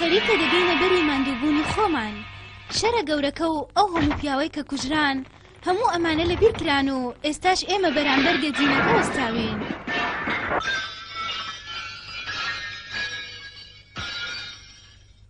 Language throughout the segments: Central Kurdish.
خەریکە دەگەینە بەری ماندووبوونی خۆمان شەرە گەورەکە و ئەو هەموو پیاوەی کە کوژران هەموو ئەمانە لە بیرکران و ئێستاش ئێمە بەرامبەر گەجینەکە وەستاوین.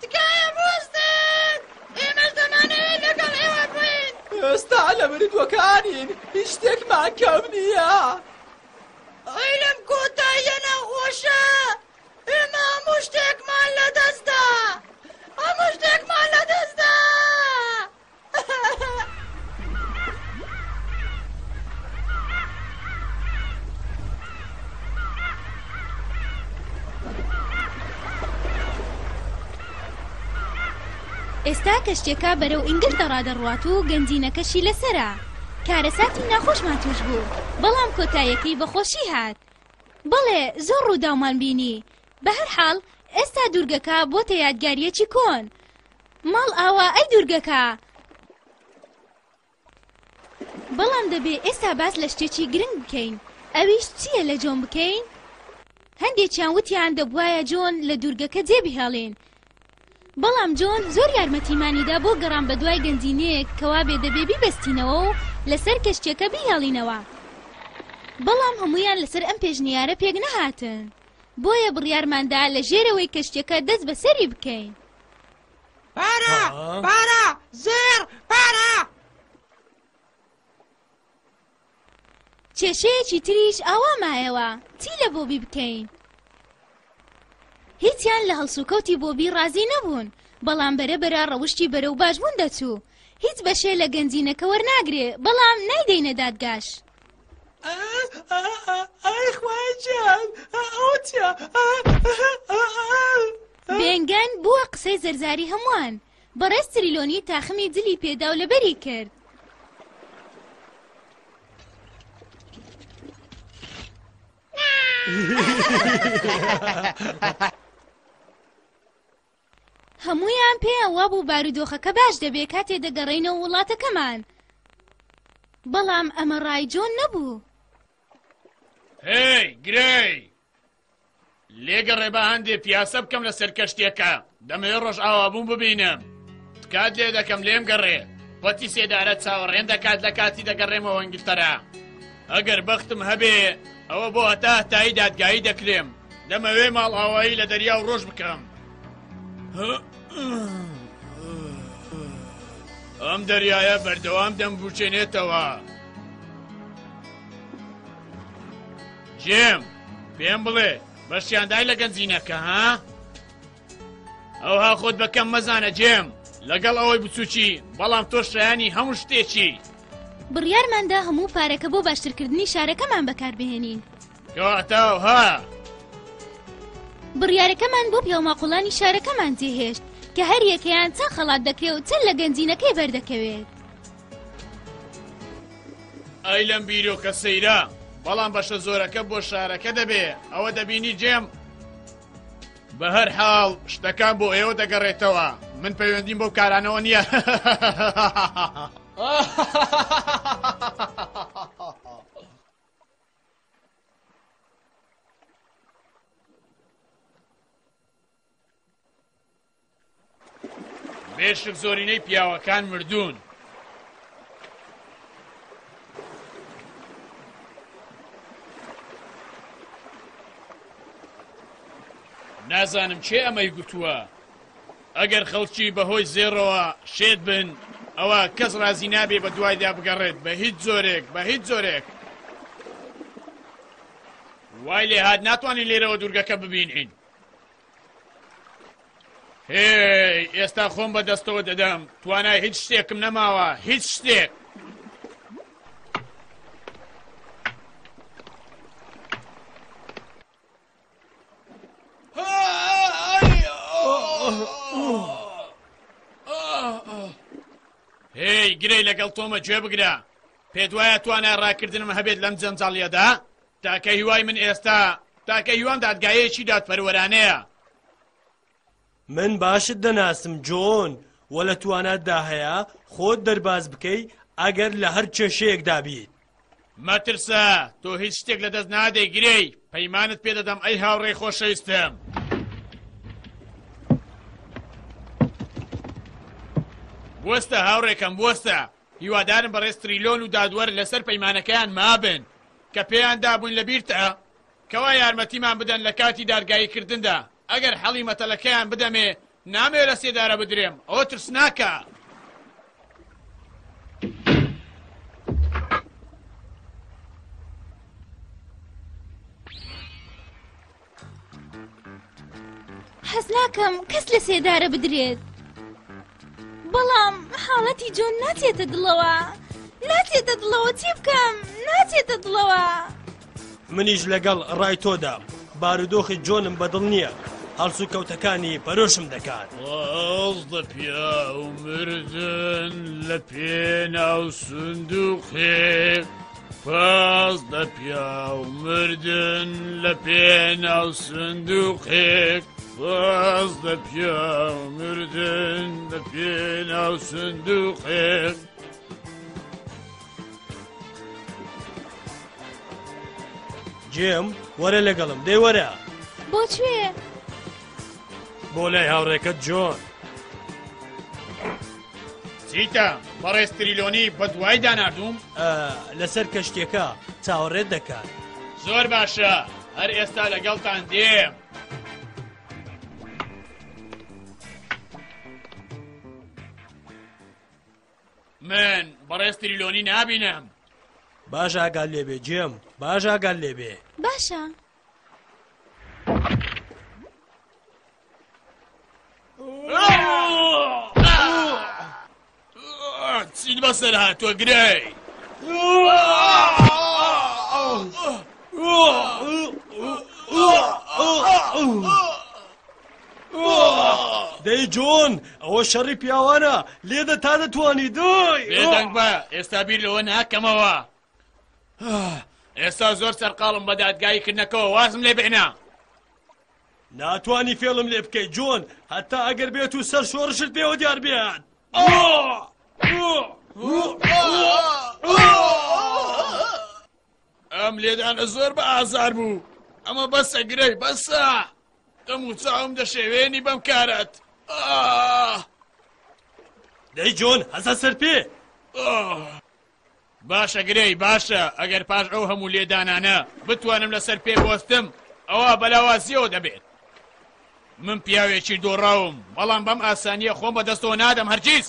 تکایە بوەستن ئێمەش دەمانەوێت لەگەڵ ئێوە بین. ئێستا لە مردووەکانین هیچ شتێکمان کەم نییە. ئەی لەم کۆتاییە ناخۆشە ئێمە هەموو شتێکمان لەدەستدا هەموو شتێکمان لەدەستدا. ئێستا کەشتێکە بەرەو ئینگلتەڕا دەڕوات و گەنجینەکەشی لەسرە کارەساتی ناخۆشمان توش بوو بەڵام کۆتایەکەی بەخۆشی هات بەڵێ زۆر ڕووداومان بینی بە هەر حاڵ ئێستا دوورگەکە بۆتە یادگاریەکی کۆن ماڵ ئاوا ئەی دورگەکە. بەڵام دەبێ ئێستا باس لە شتێکی گرنگ بکەین ئەویش چییە لە جۆن بکەین؟ هەندێکیان وتیان دەبوایە جۆن لە دوورگەکە جێ بهێڵین بەڵام جۆن زۆر یارمەتیمانیدا بۆ گەڕان بە دوای گەنجینەیەک کەوا بێ دەبێ بیبەستینەوە و لەسەر کەشتیەکە بیهێڵینەوە بەڵام هەمویان لەسەر ئەم پێشنیارە پێک نەهاتن بۆیە بڕیارماندا لە ژێرەوەی کەشتیەکە دەست بەسەری بکەین پارە پارە زێر پارە کێشەیەکی تریش ئاوا مایەوە چی لە بۆبی بکەین هیچیان لە هەڵسوکەوتی بۆبی ڕازی نەبوون بەڵام بەرەبەرە ڕەوشی بەرەو باشبوون دەچوو هیچ بەشێ لە گەنجینەکە وەرناگرێ بەڵام نایدەینە دادگاش ئەوتیا بێنگەن بووە قسەی زەرزاری هەمووان بەڕێز تریلۆنی تاخمی جلی پێدا و لەبەری کرد. هەموویان پێیان وابوو بارودۆخەکە باش دەبێ کاتێ دەگەڕێینەوە وڵاتەکەمان بەڵام ئەمە ڕای جۆن نەبوو هی گرەی لێگەڕێ با هەندێ پیاسە بکەم لەسەر کەشتێکە دەمەوێ ڕۆژئاوابووم ببینم تکات لێ دەکەم لێم گەڕێ وەتی سێدارە چاوەڕێن دەکات لە کاتی دەگەڕێمەوە ئەنگلتەرا ئەگەر بەختم هەبێ ئەوە بۆ هەتا هەتایی دادگایی دەکرێم دەمەوێ ماڵ ئاوایی لە دەریا و ڕۆژ بکەم ئەم دەریایە بەردەوام دەمبوچێنێتەوە. جیم، پێم بڵێ بەشیان دای لە گەنجینەکە ها؟ ئەوها خۆت بەکەم مەزانە جێم لەگەڵ ئەوەی بچووکی بەڵام تۆ شایانی هەموو شتێکی بڕیارماندا هەموو پارەکە بۆ باشترکردنی شارەکەمان بەکاربهێنین کەواتەها بڕیارەکەمان بۆ پیاوماقۆڵانی شارەکەمان جێهێشت کە هەریەکەیان چەند خەڵات دەکرێ و چەند لە گەنجینەکەی بەردەکەوێت ئای لەم بیرۆکە سەیرە بەڵام بەشە زۆرەکە بۆ شارەکە دەبێ ئەوە دەبینی جێم بە هەر حاڵ شتەکان بۆ ئێوە دەگەڕێتەوە من پەیوەندیم بۆ کارانەوە نییە مێشک زۆرینەی پیاوەکان مردوون. نازانم چێ ئەمەی گوتووە ئەگەر خەڵکی بەهۆی زێڕەوە شێت بن ئەوە کەس ڕازی نابێ بە دوایدا بگەڕێت بە هیچ جۆرێک بە هیچ جۆرێک وای لێ هاات ناتوانین لێرەوە دوورگەکە ببینین هی ئێستا خۆم بە دەستەوە دەدەم توانای هیچ شتێکم نەماوە هیچ شتێک هی گرەی لەگەڵ تۆمە گوێ بگرە پێت وایە توانای ڕاکردنم هەبێت لەم جەنجاڵیەدا تاکە هیوای من ئێستا تاکە هیوام دادگایەیەکی دادپەروەرانەیە. من باشت دەناسم جۆن وە لە تواناتدا هەیە خۆت دەرباز بکەی ئەگەر لە هەر کێشەیەکدا بیت. مەترسە تۆ هیچ شتێک لە دەست نادەی گرێی پەیمانت پێ دەدەم ئەی هاوڕێی خۆشەویستم. بوەستە هاوڕێکەم بوەستە هیوادارم بەڕێز تریلۆن و دادوەر لەسەر پەیمانەکەیان مابن کە پێیان دابووین لەبیرتە؟ کەوا یارمەتیمان بدەن لە کاتی دادگایی کردندا ئەگەر حەڵی مەتەلەکەیان بدەمێ نامەوێ لە سێدارە بدرێم ئەوە ترسناکە. حەز ناکەم کەس لە سێدارە بدرێت بەڵام حاڵەتی جۆن ناچێتە دڵەوە ناچێتە دڵەوە چی بکەم ناچێتە دڵەوە منیش لەگەڵ ڕای تۆدام بارودۆخی جۆنم بەدڵ نییە هەڵسو کەوتەکانی پەرۆشم دەکات ئەڵدە پیا و مردن لە پێ ناو سندوقێ پازدە پیاو مردن لە پێناو سندوقێک پازدە پیاو مردن لە پێناو سندوقێک جێم وەرە لەگەڵم دەی وەرە بۆچێ بۆ لای هاوڕێکەت جۆن چیتە بەڕێز تریلۆنی بە دوای داناردوم لەسەر کەشتێکە چاوەڕێت دەکات زۆر باشە هەر ئێستا لەگەڵتان دێم. من بەڕێز تریلۆنی نابینم باش ئاگال لێبێ جێم باش ئاگال لێبێ باشە چیت بەسەر هاتووە گرەی دەی جۆن ئەوە شەڕی پیاوانە لێدە تا دەتوانی دوی بێدەنگ بە ئێستا بیر لەوە ناکەمەوە ئێستا زۆر سەرقاڵم بە دادگایی کردنەکەەوە وازم لێ بێنە ناتوانی فێڵم لێ بکەیت جۆن هەتا ئەگەر بێت و سەر شۆڕشت پێوە دیار بێت ئەم لێدانە زۆر بە ئازار بوو ئەمە بەسە گرەی بەسە دەم و چاوم دەشێوێنی بەم کارەت دەی جۆن هەزە سەر پێ باشە گرێی، باشە ئەگەر پاش ئەو هەموو لێدانانە بتوانم لەسەر پێ بوەستم، ئەوا بە لاوازییەوە دەبێت. من پیاوێکی دۆڕاوم، بەڵام بەم ئاسانییە خۆم بەدەستەوە نادەم هەرگیز.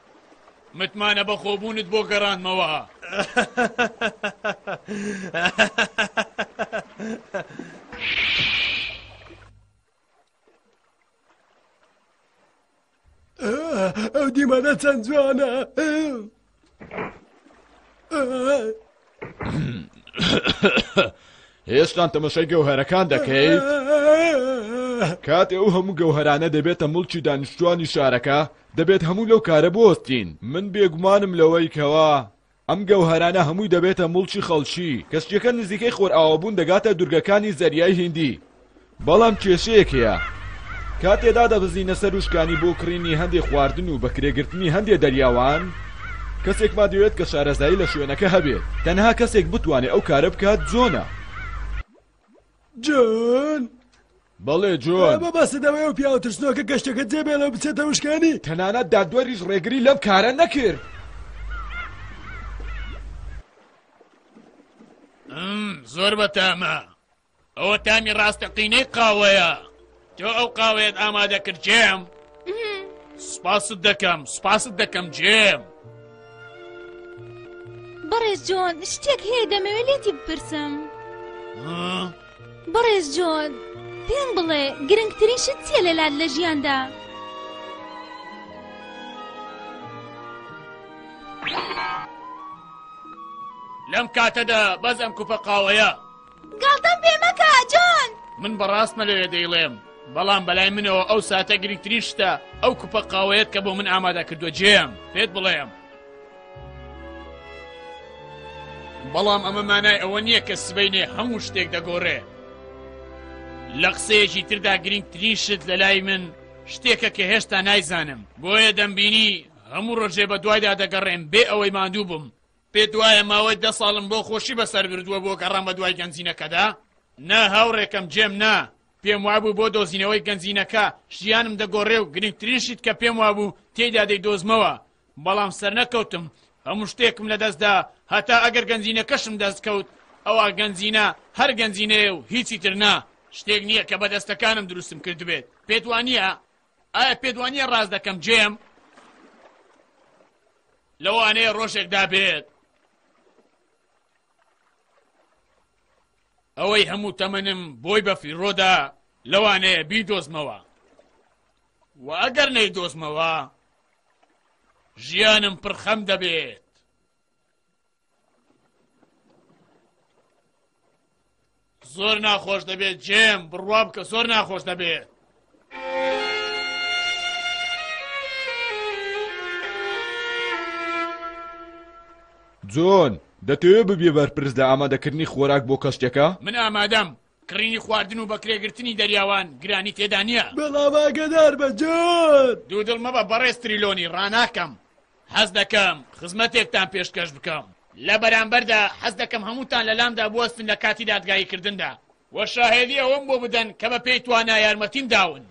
متمانە بەخۆبوونت بۆ گەڕانمەوە ئەو دیمەنە چەند جوانە هێشتان تەمەشای گەوهرەکان دەکەیت کاتێ ئەو هەموو گەوهرانە دەبێتە مڵکی دانیشتوانی شارەکە دەبێت هەموو لەو کارە بۆستین من بێگومانم لەوەی کەوا ئەم گەوهرانە هەمووی دەبێتە مڵکی خەڵکی کەشتیەکە نزیکەی خۆرئاوابوون دەگاتە دورگەکانی زەریای هندی بەڵام کێشەیەک هەیە، کاتێ دادەبەزینە سەر و شکانی بۆ کڕینی هەندێ خواردن و بەکرێگرتنی هەندێ دەریاوان، کەسێکمان دەوێت کە شارەزایی لە شوێنەکە هەبێت. تەنها کەسێک بتوانێ ئەو کارە بکات جۆنە. جۆن؟ بەڵێ جۆن. ئەمە باست ئەوەیە ئەو پیاوە ترسنۆکە گەشتەکە جێ بێڵێ و بچێتەوە شکانی؟ تەنانەت دادوەریش ڕێگری لەم کارە نەکرد. ئم زۆر بەتامە. ئەوە تامی ڕاستەقینەی قاوەیە. تۆ ئەو قاوەیەت ئامادە کرد جێم. سپاست دەکەم سپاست دەکەم جێم. بەڕێز جۆن شتێک هەیە دەمەوێ لێتی بپرسم بەڕێز جۆن پێم بڵێ گرنگترین شت چیە لە لات لە ژیاندا لەم کاتەدا بەس ئەم کوپە قاوەیە گاڵتەم پێ مەکە جان. من بەڕاستمە لەوێ دەیڵێم بەڵام بەلای منەوە ئەو ساتە گرنگترین شتە ئەو کوپە قاوەیەت کە بۆ من ئامادە کردووە جێم پێت بڵێم بەڵام ئەمە مانای ئەوە نییە کە سبینێ هەموو شتێک دەگۆڕێ لە قسەیەکی تردا گرنگترین شت لە لای من شتێکە کە هێشتا نایزانم بۆیە دەمبینی هەموو ڕۆژێ بە دوایدا دەگەڕێم بێ ئەوەی ماندوو بم پێت وایە ماوەی دە ساڵم بۆ خۆشی بەسەر بردووە بۆ گەڕان بە دوای گەنجینەکەدا؟ نا هاوڕێکەم جێم نا، پێم وابوو بۆ دۆزینەوەی گەنجینەکە ژیانم دەگۆڕێ و گرنگترین شت کە پێم وابوو تێیدا دەیدۆزمەوە، بەڵام سەرنەکەوتم، هەموو شتێکم لەدەستدا، هەتا ئەگەر گەنجینەکەشم دەستکەوت، ئەوا گەنجینە هەر گەنجینەیە و هیچی تر نا. شتێک نییە کە بە دەستەکانم دروستم کردبێت، پێت وانییە؟ ئایا پێت وانیە ڕاست دەکەم جێم لەوانەیە ڕۆژێکدا بێت ئەوەی هەموو تەمەنم بۆی بە فیرۆدا لەوانەیە بیدۆزمەوە و ئەگەر نەی دۆزمەوە ژیانم پرخەم دەبێت زۆر ناخۆش دەبێت جێم بڕوام کە زۆر ناخۆش دەبێت جۆن دەتەوێت ببیێ بەرپرس لە ئامادەکردنی خۆراک بۆ کەشتەکە من ئامادەم کڕینی خواردن و بەکرێگرتنی دەریاوان گرانی تێدا نییە. بەڵام ئاگادار بە جۆن. دوودڵ مەبە بەڕێز تریلۆنی، ڕاناکەم. حەز دەکەم خزمەتێکتان پێشکەش بکەم. لە بەرامبەردا، حەز دەکەم هەمووتان لە لامدا بوەستن لە کاتی دادگاییکردندا و شاهێدی ئەوەم بۆ بدەن کە بە پێی توانا یارمەتیم داون.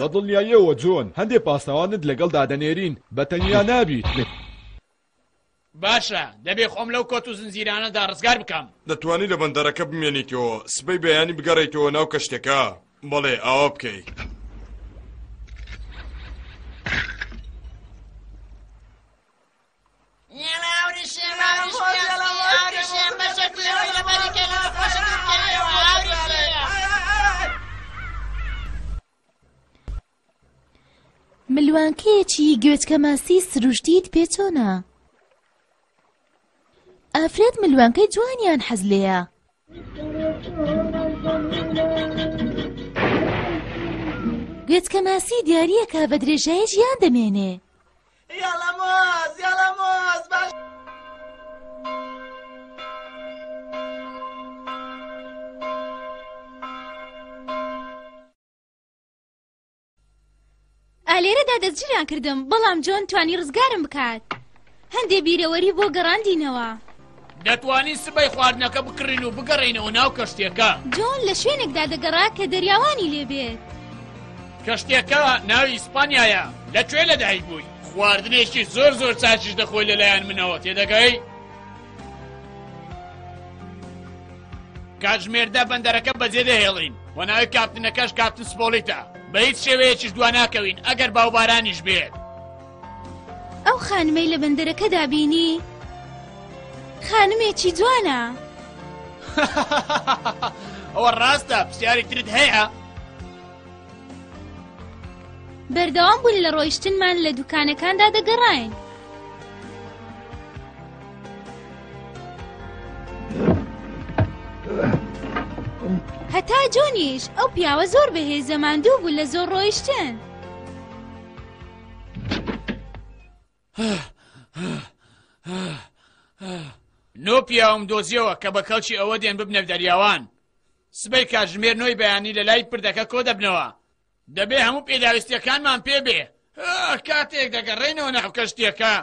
بە دڵنیاییەوە جۆن، هەندێک پاسەوانت لەگەڵدا دەنێرین. بە تەنیا نابیت. باشە دەبێ خۆم لەو کۆت و زنجیرانەدا ڕزگار بکەم. دەتوانی لە بەندەرەکە بمێنیتەوە سبەی بەیانی بگەڕێیتەوە ناو کەشتەکە. بەڵێ ئاوا بکەی. ملوانکەیەکی گوێچکە ماسی سروشتیت پێ چۆنە؟ ئافرەت ملوانکەی جوانیان حەز لێیە. گوێچکە ماسی دیارریەکە بە درێژایی ژیان دەمێنێ. ئا لێرەدا دەستگیریان کردم بەڵام جۆن توانی ڕزگارم بکات هەندێ بیرەوەری بۆ گەڕاندینەوە دەتوانین سبەی خواردنەکە بکڕین و بگەڕینەوە ناو کەشتێکە جۆن لە شوێنێکدا دەگەڕا کە دەریاوانی لێبێت کەشتێکە ناوی ئیسپانیایە لە کوێ لە دایک بووی خواردنێکی زۆر زۆر چاچش دەخۆی لەلایەن منەوە تێدەگەی کاتژمێردا بەندەرەکە بەجێدەهێڵین و ناوی کاپتنەکەش کاپتن سپۆڵیتە بە هیچ شێوەیەکیش دواناکەوین ئەگەر باوبارانیش بێت ئەو خانمەی لە بەندەرەکەدا بینی خانمێکی جوانە ئەوە ڕاستە پرسیاری ترت هەیە؟ بەردەوام بوون لە ڕۆیشتنمان لە دوکانەکاندا دەگەڕاین. هەتا جۆنیش ئەو پیاوە زۆر بەهێ زەماندوو بوو لە زۆر ڕۆیشتن. نۆ پیاوم دۆزیەوە کە بە کەڵکی ئەوە دێن ببنە دەریاوان سبەی کاتژمێر نۆی بەیانی لە لای پردەکە کۆ دەبنەوە دەبێ هەموو پێداویستیەکانمان پێ بێ کاتێک دەگەڕێنەوە ناو کەشتیەکە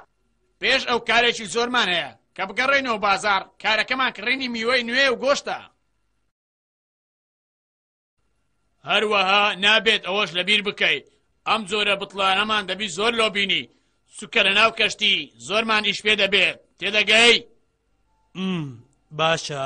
پێش ئەو کارێکی زۆرمان هەیە کە بگەڕێنەوە بازار کارەکەمان کڕینی میوەی نوێ و گۆشتە هەروەها نابێت ئەوەش لەبیر بکەیت ئەم جۆرە بتڵانەمان دەبی زۆر لۆ بینی سوکە لە ناو کەشتی زۆرمان ئیش پێ دەبێت تێدەگەی باشە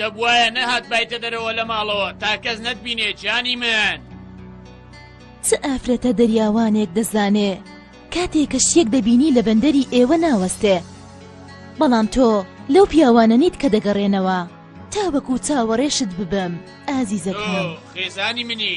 دەبواە نەهات بایتە دەرەوە لە ماڵەوە تا کەس نەتبینێ جانی من چ ئافرەتە دەریاوانێک دەزانێ کاتێک کە شیەک دەبینی لە بەندەری ئێوە ناوەستێ بەڵام تۆ لەو پیاوانە نیت کە دەگەڕێنەوە تاوەکو چاوەڕێشت ببم ئازیزەکە خێزانی منی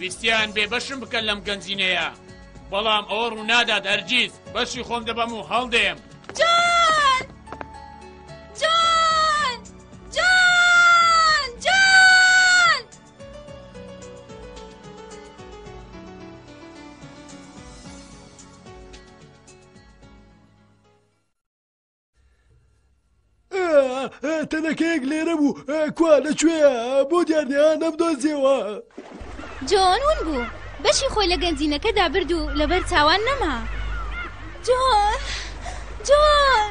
ویستیان بێ بەشم بکەن لەم گەنجینەیە بەڵام ئەوە ڕوونادات هەرگیز بەشی خۆم دەبەم و هەڵدێم جان جان جان جان تەنەکەیەک لێرە بوو کوا لەکوێ بۆ دیارنیا نەمدۆزیەوە جۆن ون بوو بەشی خۆی لە گەنجینەکەدا برد و لەبەر چاوان نەما جۆن جۆن